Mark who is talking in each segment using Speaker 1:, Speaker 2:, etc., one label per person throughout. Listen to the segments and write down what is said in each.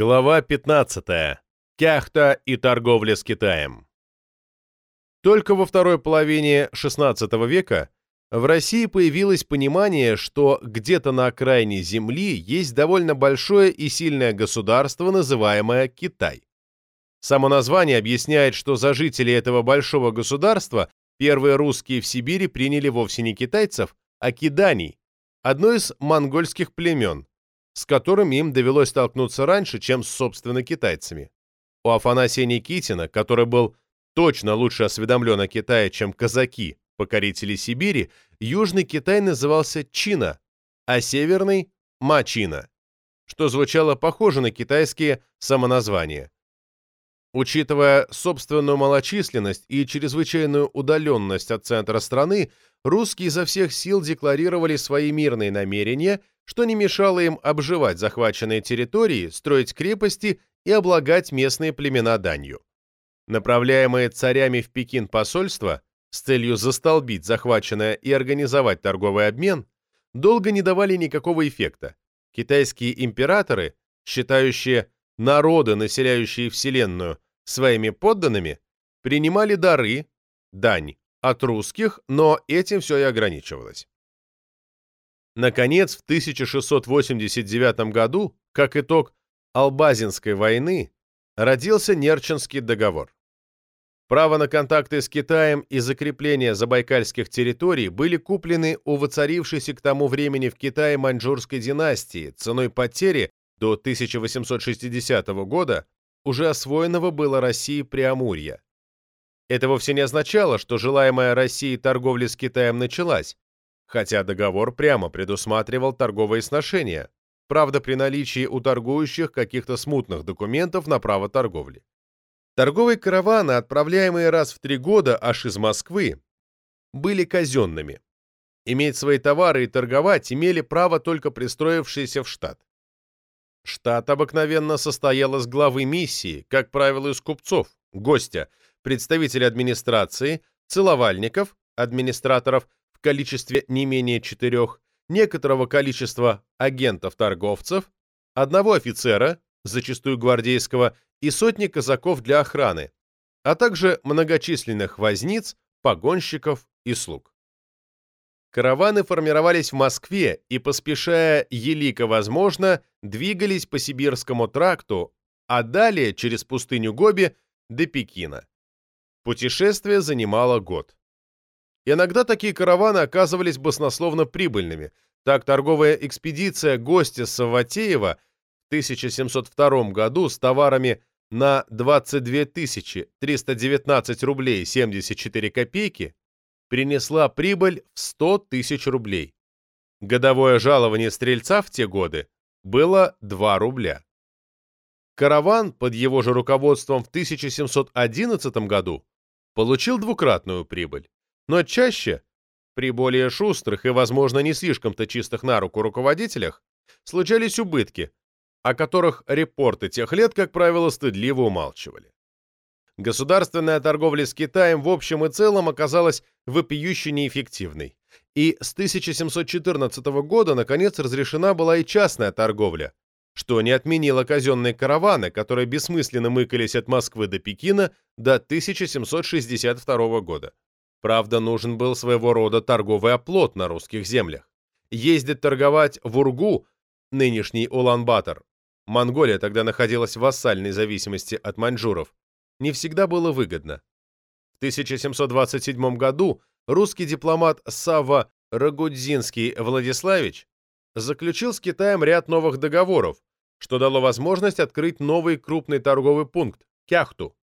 Speaker 1: Глава 15. Кяхта и торговля с Китаем. Только во второй половине XVI века в России появилось понимание, что где-то на окраине Земли есть довольно большое и сильное государство, называемое Китай. Само название объясняет, что за жителей этого большого государства первые русские в Сибири приняли вовсе не китайцев, а киданий, одно из монгольских племен, с которым им довелось столкнуться раньше, чем с, собственно, китайцами. У Афанасия Никитина, который был точно лучше осведомлен о Китае, чем казаки, покорители Сибири, Южный Китай назывался Чина, а Северный – Мачина, что звучало похоже на китайские самоназвания. Учитывая собственную малочисленность и чрезвычайную удаленность от центра страны, русские изо всех сил декларировали свои мирные намерения – что не мешало им обживать захваченные территории, строить крепости и облагать местные племена данью. Направляемые царями в Пекин посольства с целью застолбить захваченное и организовать торговый обмен, долго не давали никакого эффекта. Китайские императоры, считающие народы, населяющие Вселенную, своими подданными, принимали дары, дань, от русских, но этим все и ограничивалось. Наконец, в 1689 году, как итог Албазинской войны, родился Нерчинский договор. Право на контакты с Китаем и закрепление забайкальских территорий были куплены у воцарившейся к тому времени в Китае маньчжурской династии ценой потери до 1860 года уже освоенного было России Преамурья. Это вовсе не означало, что желаемая Россией торговля с Китаем началась, хотя договор прямо предусматривал торговые сношения, правда при наличии у торгующих каких-то смутных документов на право торговли. Торговые караваны, отправляемые раз в три года аж из Москвы, были казенными. Иметь свои товары и торговать имели право только пристроившиеся в штат. Штат обыкновенно состоял из главы миссии, как правило, из купцов, гостя, представителей администрации, целовальников, администраторов в количестве не менее четырех, некоторого количества агентов-торговцев, одного офицера, зачастую гвардейского, и сотни казаков для охраны, а также многочисленных возниц, погонщиков и слуг. Караваны формировались в Москве и, поспешая елико возможно, двигались по Сибирскому тракту, а далее через пустыню Гоби до Пекина. Путешествие занимало год. Иногда такие караваны оказывались баснословно прибыльными. Так торговая экспедиция гостя Саватеева в 1702 году с товарами на 22 319 рублей 74 копейки принесла прибыль в 100 тысяч рублей. Годовое жалование стрельца в те годы было 2 рубля. Караван под его же руководством в 1711 году получил двукратную прибыль но чаще, при более шустрых и, возможно, не слишком-то чистых на руку руководителях, случались убытки, о которых репорты тех лет, как правило, стыдливо умалчивали. Государственная торговля с Китаем в общем и целом оказалась вопиюще неэффективной. И с 1714 года, наконец, разрешена была и частная торговля, что не отменило казенные караваны, которые бессмысленно мыкались от Москвы до Пекина до 1762 года. Правда, нужен был своего рода торговый оплот на русских землях. Ездить торговать в Ургу, нынешний Улан-Батор, Монголия тогда находилась в вассальной зависимости от маньчжуров, не всегда было выгодно. В 1727 году русский дипломат Савва Рагудзинский Владиславич заключил с Китаем ряд новых договоров, что дало возможность открыть новый крупный торговый пункт – Кяхту.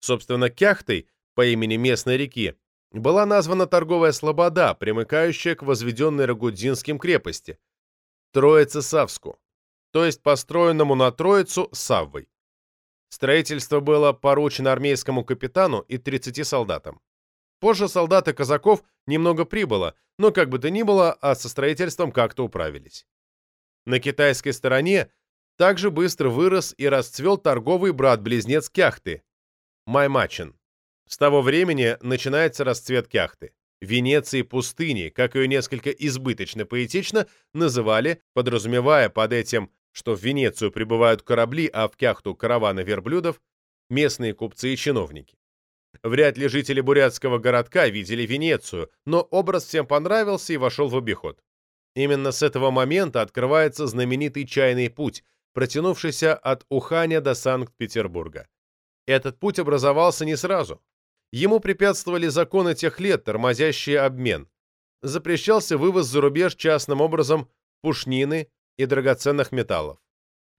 Speaker 1: Собственно, Кяхтой, по имени местной реки, была названа торговая слобода, примыкающая к возведенной Рагудзинским крепости, Троице-Савску, то есть построенному на Троицу Саввой. Строительство было поручено армейскому капитану и 30 солдатам. Позже солдаты казаков немного прибыло, но как бы то ни было, а со строительством как-то управились. На китайской стороне также быстро вырос и расцвел торговый брат-близнец Кяхты – Маймачин. С того времени начинается расцвет Кяхты. Венеции пустыни, как ее несколько избыточно поэтично называли, подразумевая под этим что в Венецию прибывают корабли, а в Кяхту караваны верблюдов, местные купцы и чиновники. Вряд ли жители бурятского городка видели Венецию, но образ всем понравился и вошел в обиход. Именно с этого момента открывается знаменитый чайный путь, протянувшийся от Уханя до Санкт-Петербурга. Этот путь образовался не сразу. Ему препятствовали законы тех лет, тормозящие обмен. Запрещался вывоз за рубеж частным образом пушнины и драгоценных металлов.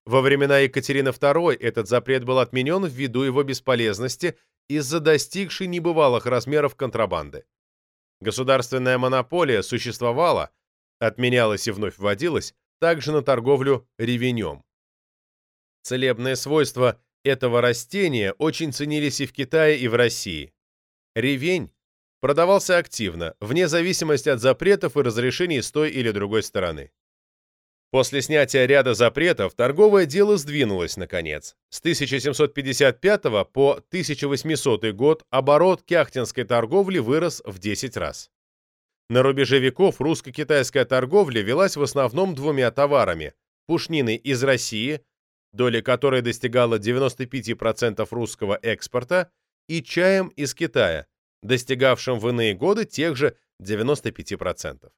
Speaker 1: Во времена Екатерины II этот запрет был отменен ввиду его бесполезности из-за достигшей небывалых размеров контрабанды. Государственная монополия существовала, отменялась и вновь вводилась, также на торговлю ревенем. Целебные свойства этого растения очень ценились и в Китае, и в России. Ревень продавался активно, вне зависимости от запретов и разрешений с той или другой стороны. После снятия ряда запретов торговое дело сдвинулось наконец. С 1755 по 1800 год оборот кяхтинской торговли вырос в 10 раз. На рубеже веков русско-китайская торговля велась в основном двумя товарами – пушниной из России, доля которой достигала 95% русского экспорта, и чаем из Китая, достигавшим в иные годы тех же 95%.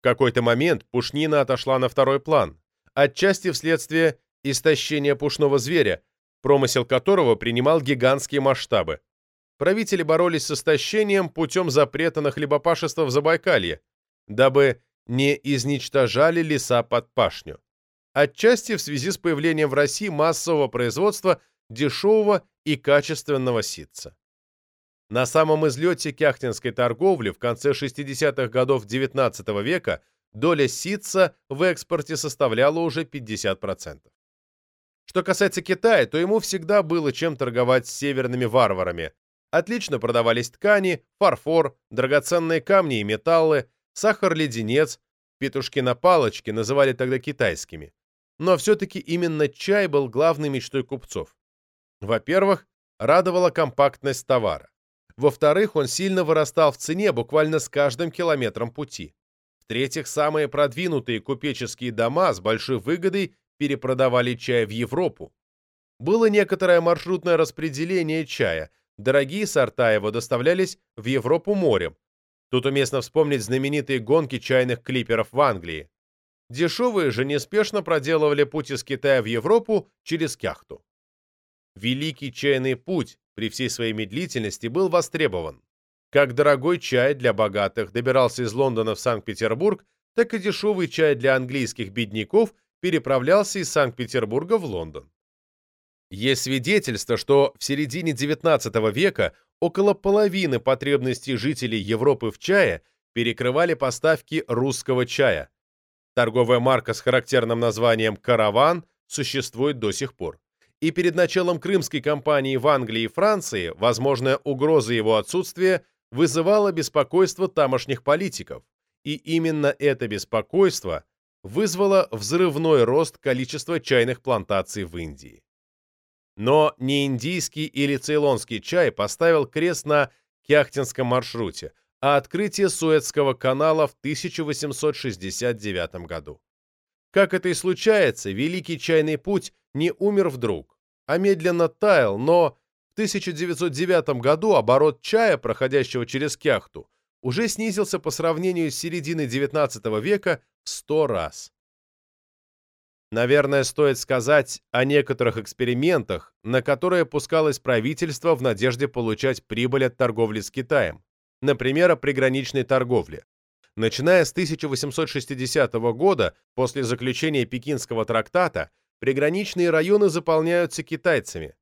Speaker 1: В какой-то момент пушнина отошла на второй план, отчасти вследствие истощения пушного зверя, промысел которого принимал гигантские масштабы. Правители боролись с истощением путем запрета на хлебопашество в Забайкалье, дабы не изничтожали леса под пашню. Отчасти в связи с появлением в России массового производства дешевого и качественного ситца. На самом излете кяхтинской торговли в конце 60-х годов XIX века доля ситца в экспорте составляла уже 50%. Что касается Китая, то ему всегда было чем торговать с северными варварами. Отлично продавались ткани, фарфор, драгоценные камни и металлы, сахар-леденец, петушки на палочке называли тогда китайскими. Но все-таки именно чай был главной мечтой купцов. Во-первых, радовала компактность товара. Во-вторых, он сильно вырастал в цене буквально с каждым километром пути. В-третьих, самые продвинутые купеческие дома с большой выгодой перепродавали чай в Европу. Было некоторое маршрутное распределение чая. Дорогие сорта его доставлялись в Европу морем. Тут уместно вспомнить знаменитые гонки чайных клиперов в Англии. Дешевые же неспешно проделывали путь из Китая в Европу через Кяхту. Великий чайный путь при всей своей медлительности был востребован. Как дорогой чай для богатых добирался из Лондона в Санкт-Петербург, так и дешевый чай для английских бедняков переправлялся из Санкт-Петербурга в Лондон. Есть свидетельство, что в середине XIX века около половины потребностей жителей Европы в чае перекрывали поставки русского чая. Торговая марка с характерным названием «Караван» существует до сих пор и перед началом крымской кампании в Англии и Франции возможная угроза его отсутствия вызывала беспокойство тамошних политиков, и именно это беспокойство вызвало взрывной рост количества чайных плантаций в Индии. Но не индийский или цейлонский чай поставил крест на Кяхтинском маршруте, а открытие Суэцкого канала в 1869 году. Как это и случается, Великий чайный путь не умер вдруг, а медленно таял, но в 1909 году оборот чая, проходящего через Кяхту, уже снизился по сравнению с серединой XIX века в 100 раз. Наверное, стоит сказать о некоторых экспериментах, на которые пускалось правительство в надежде получать прибыль от торговли с Китаем, например, о приграничной торговле. Начиная с 1860 года, после заключения Пекинского трактата, приграничные районы заполняются китайцами.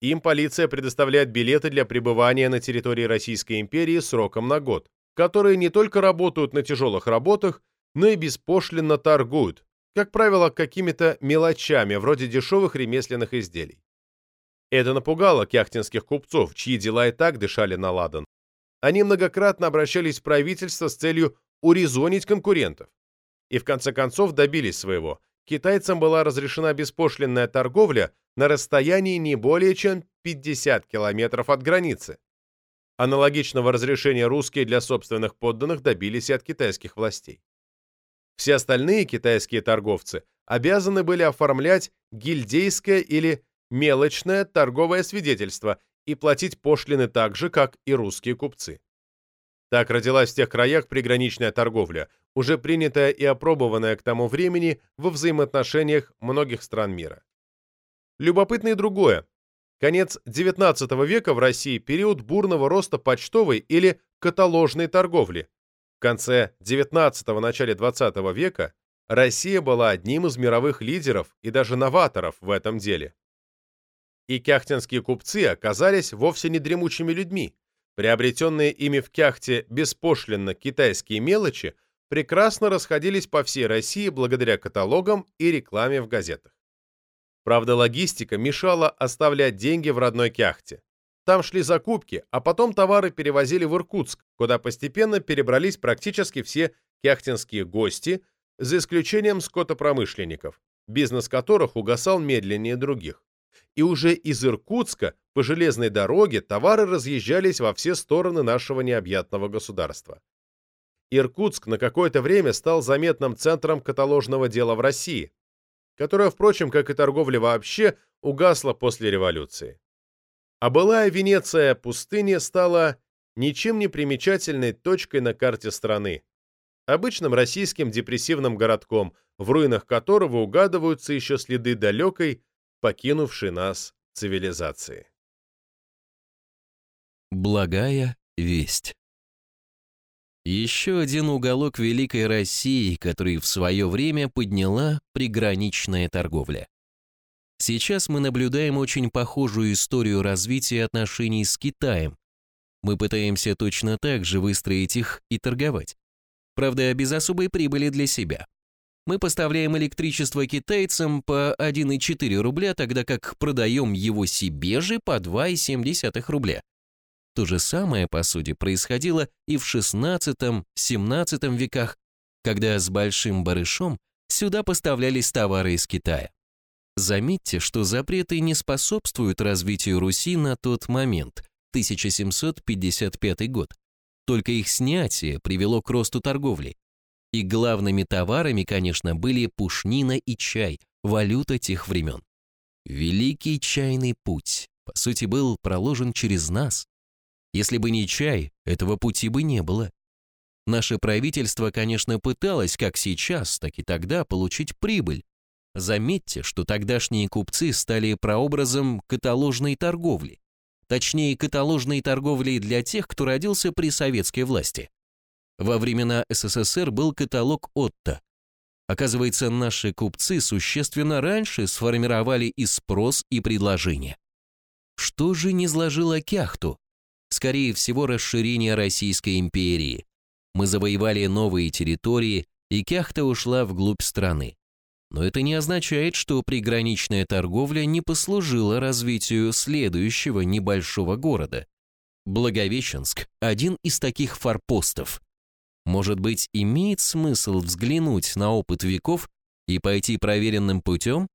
Speaker 1: Им полиция предоставляет билеты для пребывания на территории Российской империи сроком на год, которые не только работают на тяжелых работах, но и беспошлинно торгуют, как правило, какими-то мелочами, вроде дешевых ремесленных изделий. Это напугало кяхтинских купцов, чьи дела и так дышали на ладан. Они многократно обращались в правительство с целью урезонить конкурентов. И в конце концов добились своего. Китайцам была разрешена беспошлинная торговля на расстоянии не более чем 50 километров от границы. Аналогичного разрешения русские для собственных подданных добились и от китайских властей. Все остальные китайские торговцы обязаны были оформлять гильдейское или мелочное торговое свидетельство и платить пошлины так же, как и русские купцы. Так родилась в тех краях приграничная торговля, уже принятая и опробованная к тому времени во взаимоотношениях многих стран мира. Любопытно и другое. Конец XIX века в России – период бурного роста почтовой или каталожной торговли. В конце XIX – начале XX века Россия была одним из мировых лидеров и даже новаторов в этом деле. И кяхтинские купцы оказались вовсе не дремучими людьми. Приобретенные ими в Кяхте беспошлинно китайские мелочи прекрасно расходились по всей России благодаря каталогам и рекламе в газетах. Правда, логистика мешала оставлять деньги в родной Кяхте. Там шли закупки, а потом товары перевозили в Иркутск, куда постепенно перебрались практически все кяхтинские гости, за исключением скотопромышленников, бизнес которых угасал медленнее других. И уже из Иркутска по железной дороге товары разъезжались во все стороны нашего необъятного государства. Иркутск на какое-то время стал заметным центром каталожного дела в России, которая, впрочем, как и торговля вообще, угасла после революции. А былая Венеция пустыни стала ничем не примечательной точкой на карте страны, обычным российским депрессивным городком, в руинах которого угадываются еще следы далекой, покинувшей нас цивилизации.
Speaker 2: Благая весть еще один уголок Великой России, который в свое время подняла приграничная торговля. Сейчас мы наблюдаем очень похожую историю развития отношений с Китаем. Мы пытаемся точно так же выстроить их и торговать. Правда, без особой прибыли для себя. Мы поставляем электричество китайцам по 1,4 рубля, тогда как продаем его себе же по 2,7 рубля. То же самое, по сути, происходило и в XVI-XVII веках, когда с большим барышом сюда поставлялись товары из Китая. Заметьте, что запреты не способствуют развитию Руси на тот момент, 1755 год. Только их снятие привело к росту торговли. И главными товарами, конечно, были пушнина и чай, валюта тех времен. Великий чайный путь, по сути, был проложен через нас, если бы не чай, этого пути бы не было. Наше правительство, конечно, пыталось как сейчас, так и тогда получить прибыль. Заметьте, что тогдашние купцы стали прообразом каталожной торговли. Точнее, каталожной торговли для тех, кто родился при советской власти. Во времена СССР был каталог Отто. Оказывается, наши купцы существенно раньше сформировали и спрос, и предложение. Что же не сложило кяхту? скорее всего, расширение Российской империи. Мы завоевали новые территории, и Кяхта ушла вглубь страны. Но это не означает, что приграничная торговля не послужила развитию следующего небольшого города. Благовещенск – один из таких форпостов. Может быть, имеет смысл взглянуть на опыт веков и пойти проверенным путем?